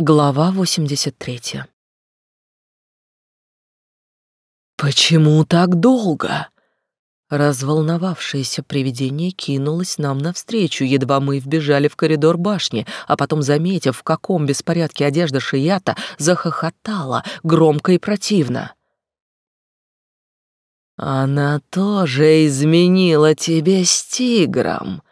Глава 83. «Почему так долго?» Разволновавшееся привидение кинулось нам навстречу, едва мы вбежали в коридор башни, а потом, заметив, в каком беспорядке одежда Шията, захохотала громко и противно. «Она тоже изменила тебе с тигром»,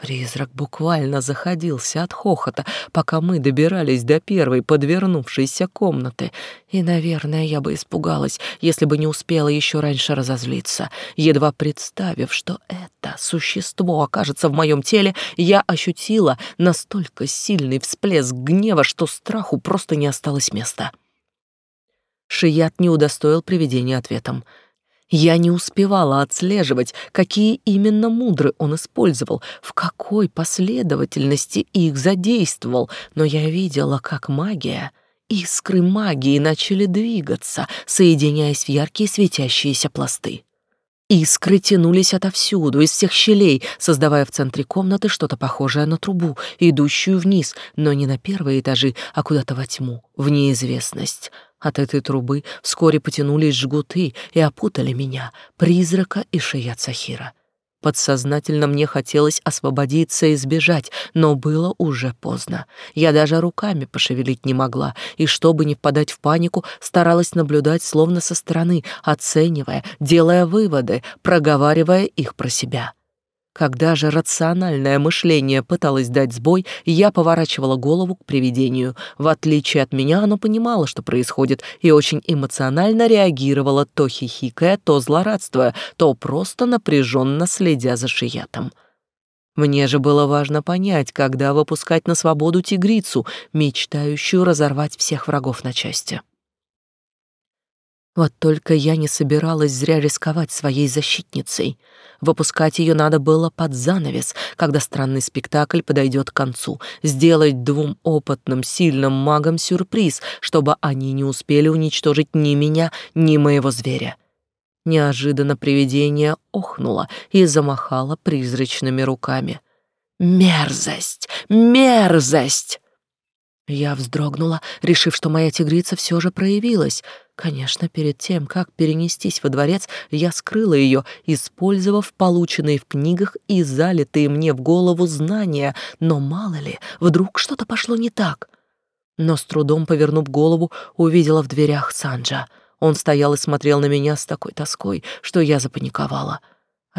Призрак буквально заходился от хохота, пока мы добирались до первой подвернувшейся комнаты. И, наверное, я бы испугалась, если бы не успела еще раньше разозлиться. Едва представив, что это существо окажется в моем теле, я ощутила настолько сильный всплеск гнева, что страху просто не осталось места. Шият не удостоил привидения ответом — я не успевала отслеживать, какие именно мудры он использовал, в какой последовательности их задействовал, но я видела, как магия, искры магии начали двигаться, соединяясь в яркие светящиеся пласты. Искры тянулись отовсюду, из всех щелей, создавая в центре комнаты что-то похожее на трубу, идущую вниз, но не на первые этажи, а куда-то во тьму, в неизвестность — от этой трубы вскоре потянулись жгуты и опутали меня, призрака и Шият Сахира. Подсознательно мне хотелось освободиться и сбежать, но было уже поздно. Я даже руками пошевелить не могла, и чтобы не впадать в панику, старалась наблюдать словно со стороны, оценивая, делая выводы, проговаривая их про себя. Когда же рациональное мышление пыталось дать сбой, я поворачивала голову к привидению. В отличие от меня, оно понимало, что происходит, и очень эмоционально реагировало, то хихикая, то злорадствуя, то просто напряженно следя за шиятом. Мне же было важно понять, когда выпускать на свободу тигрицу, мечтающую разорвать всех врагов на части. Вот только я не собиралась зря рисковать своей защитницей. Выпускать ее надо было под занавес, когда странный спектакль подойдет к концу, сделать двум опытным, сильным магам сюрприз, чтобы они не успели уничтожить ни меня, ни моего зверя. Неожиданно привидение охнуло и замахало призрачными руками. «Мерзость! Мерзость!» Я вздрогнула, решив, что моя тигрица все же проявилась — Конечно, перед тем, как перенестись во дворец, я скрыла ее, использовав полученные в книгах и залитые мне в голову знания, но мало ли, вдруг что-то пошло не так. Но с трудом повернув голову, увидела в дверях Санджа. Он стоял и смотрел на меня с такой тоской, что я запаниковала.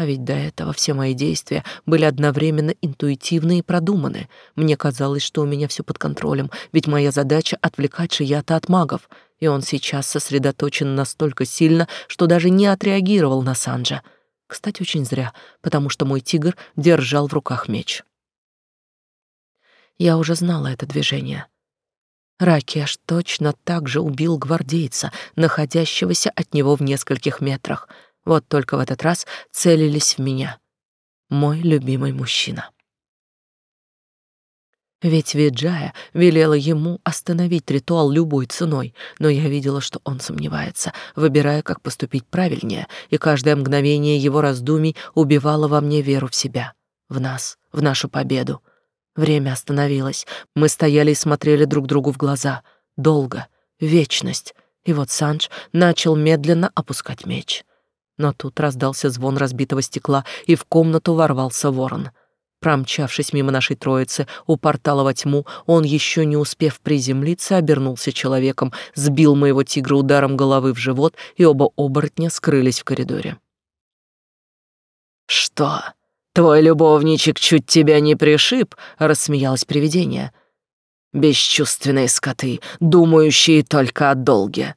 А ведь до этого все мои действия были одновременно интуитивны и продуманы. Мне казалось, что у меня все под контролем, ведь моя задача — отвлекать Шията от магов — и он сейчас сосредоточен настолько сильно, что даже не отреагировал на Санджа. Кстати, очень зря, потому что мой тигр держал в руках меч. Я уже знала это движение. Ракеш точно так же убил гвардейца, находящегося от него в нескольких метрах. Вот только в этот раз целились в меня. Мой любимый мужчина. Ведь Виджая велела ему остановить ритуал любой ценой, но я видела, что он сомневается, выбирая, как поступить правильнее, и каждое мгновение его раздумий убивало во мне веру в себя, в нас, в нашу победу. Время остановилось. Мы стояли и смотрели друг другу в глаза. Долго, вечность. И вот Санж начал медленно опускать меч. Но тут раздался звон разбитого стекла, и в комнату ворвался ворон — Промчавшись мимо нашей троицы у портала во тьму, он, еще не успев приземлиться, обернулся человеком, сбил моего тигра ударом головы в живот, и оба оборотня скрылись в коридоре. «Что, твой любовничек чуть тебя не пришиб?» — рассмеялось привидение. «Бесчувственные скоты, думающие только о долге».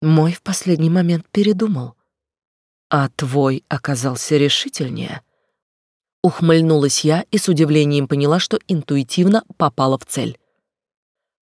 Мой в последний момент передумал. А твой оказался решительнее. Ухмыльнулась я и с удивлением поняла, что интуитивно попала в цель.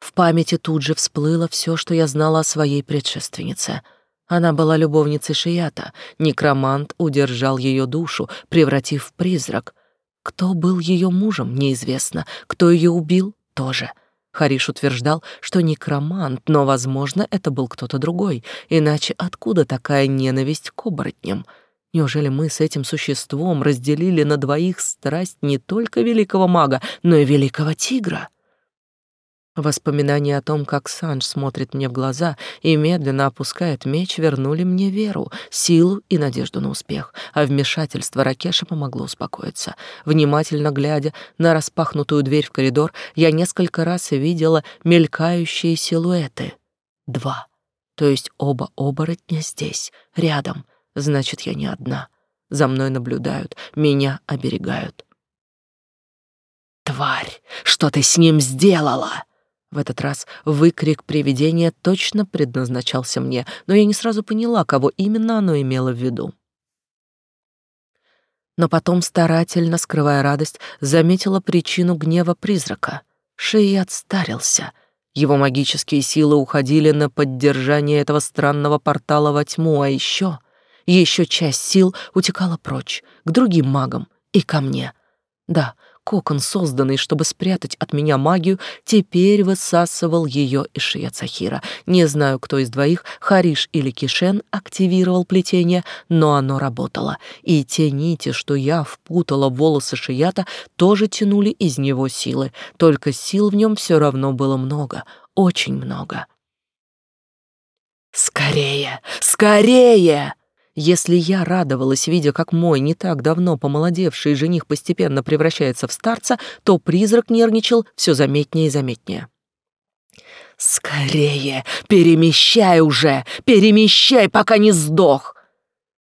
В памяти тут же всплыло все, что я знала о своей предшественнице. Она была любовницей Шията. Некромант удержал ее душу, превратив в призрак. Кто был ее мужем, неизвестно. Кто ее убил, тоже. Хариш утверждал, что некромант, но, возможно, это был кто-то другой. Иначе откуда такая ненависть к оборотням? — Неужели мы с этим существом разделили на двоих страсть не только великого мага, но и великого тигра? Воспоминания о том, как Санж смотрит мне в глаза и медленно опускает меч, вернули мне веру, силу и надежду на успех, а вмешательство Ракеша помогло успокоиться. Внимательно глядя на распахнутую дверь в коридор, я несколько раз видела мелькающие силуэты. Два. То есть оба оборотня здесь, рядом. Значит, я не одна. За мной наблюдают, меня оберегают. «Тварь, что ты с ним сделала?» В этот раз выкрик привидения точно предназначался мне, но я не сразу поняла, кого именно оно имело в виду. Но потом, старательно скрывая радость, заметила причину гнева призрака. Шей отстарился. Его магические силы уходили на поддержание этого странного портала во тьму, а еще, еще часть сил утекала прочь, к другим магам и ко мне. Да, Кокон, созданный, чтобы спрятать от меня магию, теперь высасывал ее из Шияцахира. Не знаю, кто из двоих, Хариш или Кишен, активировал плетение, но оно работало. И те нити, что я впутала в волосы Шията, тоже тянули из него силы. Только сил в нем все равно было много, очень много. «Скорее! Скорее!» Если я радовалась, видя, как мой не так давно помолодевший жених постепенно превращается в старца, то призрак нервничал все заметнее и заметнее. «Скорее! Перемещай уже! Перемещай, пока не сдох!»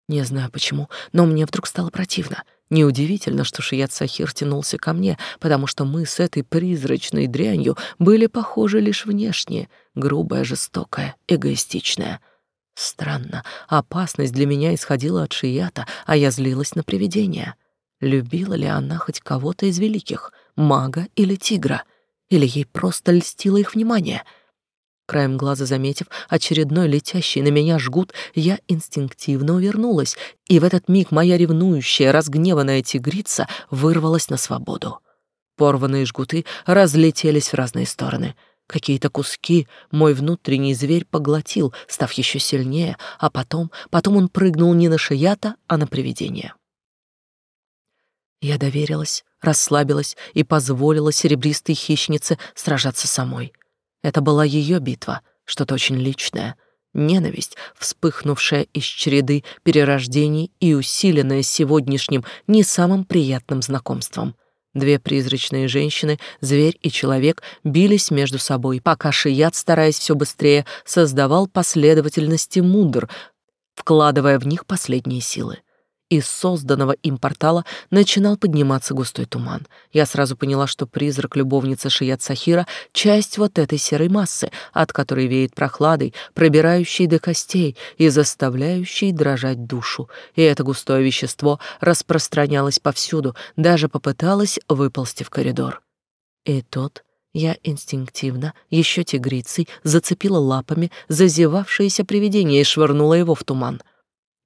Не знаю почему, но мне вдруг стало противно. Неудивительно, что Шият Сахир тянулся ко мне, потому что мы с этой призрачной дрянью были похожи лишь внешне, грубая, жестокая, эгоистичная. Странно, опасность для меня исходила от Шията, а я злилась на привидение. Любила ли она хоть кого-то из великих, мага или тигра? Или ей просто льстило их внимание? Краем глаза заметив очередной летящий на меня жгут, я инстинктивно увернулась, и в этот миг моя ревнующая, разгневанная тигрица вырвалась на свободу. Порванные жгуты разлетелись в разные стороны — Какие-то куски мой внутренний зверь поглотил, став еще сильнее, а потом, потом он прыгнул не на шията, а на привидение. Я доверилась, расслабилась и позволила серебристой хищнице сражаться самой. Это была ее битва, что-то очень личное, ненависть, вспыхнувшая из череды перерождений и усиленная сегодняшним не самым приятным знакомством — Две призрачные женщины, зверь и человек, бились между собой, пока Шият, стараясь все быстрее, создавал последовательности мудр, вкладывая в них последние силы. Из созданного им портала начинал подниматься густой туман. Я сразу поняла, что призрак любовницы Шият Сахира — часть вот этой серой массы, от которой веет прохладой, пробирающей до костей и заставляющей дрожать душу. И это густое вещество распространялось повсюду, даже попыталось выползти в коридор. И тот я инстинктивно, еще тигрицей, зацепила лапами зазевавшееся привидение и швырнула его в туман.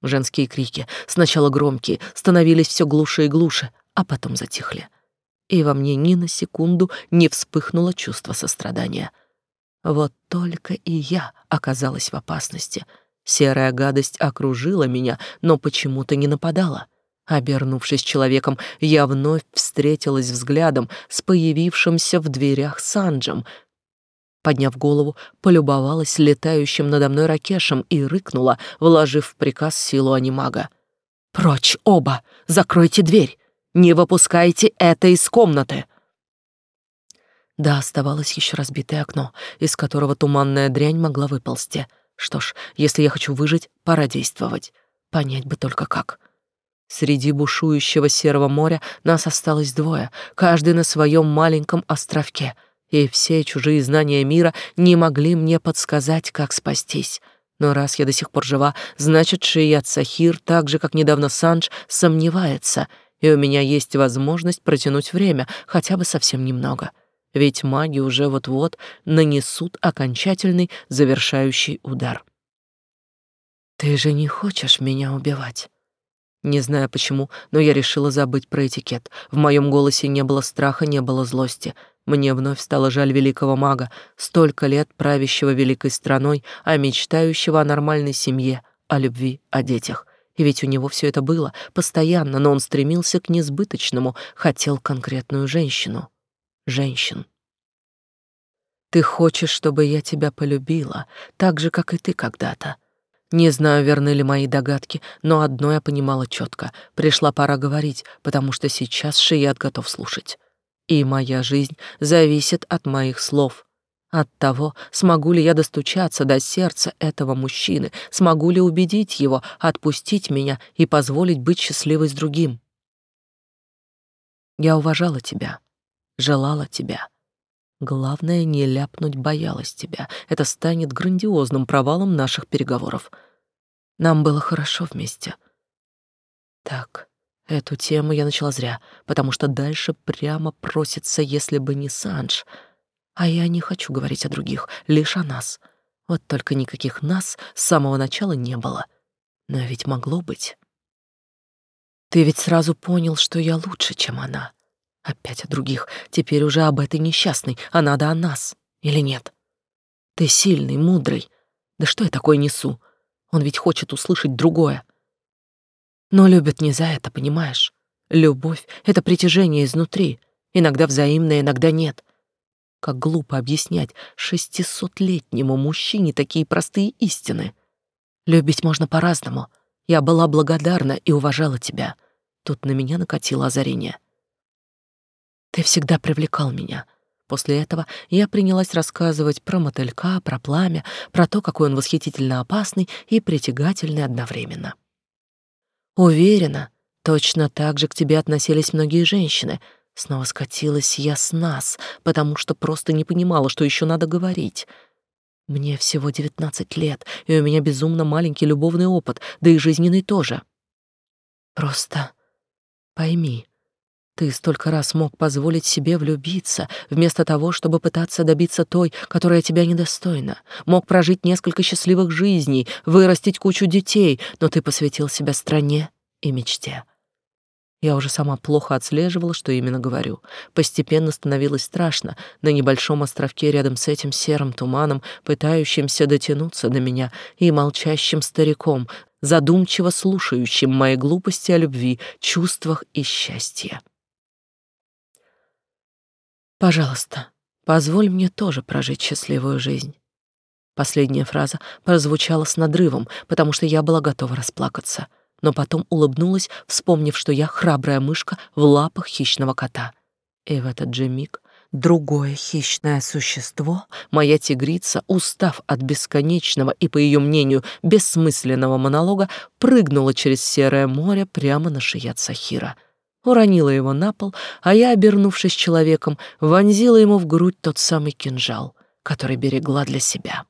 Женские крики, сначала громкие, становились все глуше и глуше, а потом затихли. И во мне ни на секунду не вспыхнуло чувство сострадания. Вот только и я оказалась в опасности. Серая гадость окружила меня, но почему-то не нападала. Обернувшись человеком, я вновь встретилась взглядом с появившимся в дверях Санджем — Подняв голову, полюбовалась летающим надо мной ракешем и рыкнула, вложив в приказ силу анимага. «Прочь оба! Закройте дверь! Не выпускайте это из комнаты!» Да, оставалось еще разбитое окно, из которого туманная дрянь могла выползти. Что ж, если я хочу выжить, пора действовать. Понять бы только как. Среди бушующего серого моря нас осталось двое, каждый на своем маленьком островке — и все чужие знания мира не могли мне подсказать, как спастись. Но раз я до сих пор жива, значит, Шият Сахир, так же, как недавно Санж, сомневается, и у меня есть возможность протянуть время, хотя бы совсем немного. Ведь маги уже вот-вот нанесут окончательный завершающий удар. «Ты же не хочешь меня убивать?» Не знаю почему, но я решила забыть про этикет. В моем голосе не было страха, не было злости — мне вновь стало жаль великого мага, столько лет правящего великой страной, а мечтающего о нормальной семье, о любви, о детях. И ведь у него все это было постоянно, но он стремился к несбыточному, хотел конкретную женщину. Женщин. Ты хочешь, чтобы я тебя полюбила, так же, как и ты когда-то. Не знаю, верны ли мои догадки, но одно я понимала четко. Пришла пора говорить, потому что сейчас Шият готов слушать. И моя жизнь зависит от моих слов. От того, смогу ли я достучаться до сердца этого мужчины, смогу ли убедить его отпустить меня и позволить быть счастливой с другим. Я уважала тебя, желала тебя. Главное, не ляпнуть боялась тебя. Это станет грандиозным провалом наших переговоров. Нам было хорошо вместе. Так, эту тему я начала зря, потому что дальше прямо просится, если бы не Санж. А я не хочу говорить о других, лишь о нас. Вот только никаких нас с самого начала не было. Но ведь могло быть. Ты ведь сразу понял, что я лучше, чем она. Опять о других. Теперь уже об этой несчастной, а надо о нас. Или нет? Ты сильный, мудрый. Да что я такое несу? Он ведь хочет услышать другое. Но любят не за это, понимаешь? Любовь — это притяжение изнутри. Иногда взаимное, иногда нет. Как глупо объяснять шестисотлетнему мужчине такие простые истины. Любить можно по-разному. Я была благодарна и уважала тебя. Тут на меня накатило озарение. Ты всегда привлекал меня. После этого я принялась рассказывать про мотылька, про пламя, про то, какой он восхитительно опасный и притягательный одновременно. Уверена, точно так же к тебе относились многие женщины. Снова скатилась я с нас, потому что просто не понимала, что еще надо говорить. Мне всего девятнадцать лет, и у меня безумно маленький любовный опыт, да и жизненный тоже. Просто пойми, ты столько раз мог позволить себе влюбиться, вместо того, чтобы пытаться добиться той, которая тебя недостойна. Мог прожить несколько счастливых жизней, вырастить кучу детей, но ты посвятил себя стране и мечте. Я уже сама плохо отслеживала, что именно говорю. Постепенно становилось страшно на небольшом островке рядом с этим серым туманом, пытающимся дотянуться до меня, и молчащим стариком, задумчиво слушающим мои глупости о любви, чувствах и счастье. Пожалуйста, позволь мне тоже прожить счастливую жизнь. Последняя фраза прозвучала с надрывом, потому что я была готова расплакаться, но потом улыбнулась, вспомнив, что я храбрая мышка в лапах хищного кота. И в этот же миг другое хищное существо, моя тигрица, устав от бесконечного и, по ее мнению, бессмысленного монолога, прыгнула через серое море прямо на шият Сахира — уронила его на пол, а я, обернувшись человеком, вонзила ему в грудь тот самый кинжал, который берегла для себя.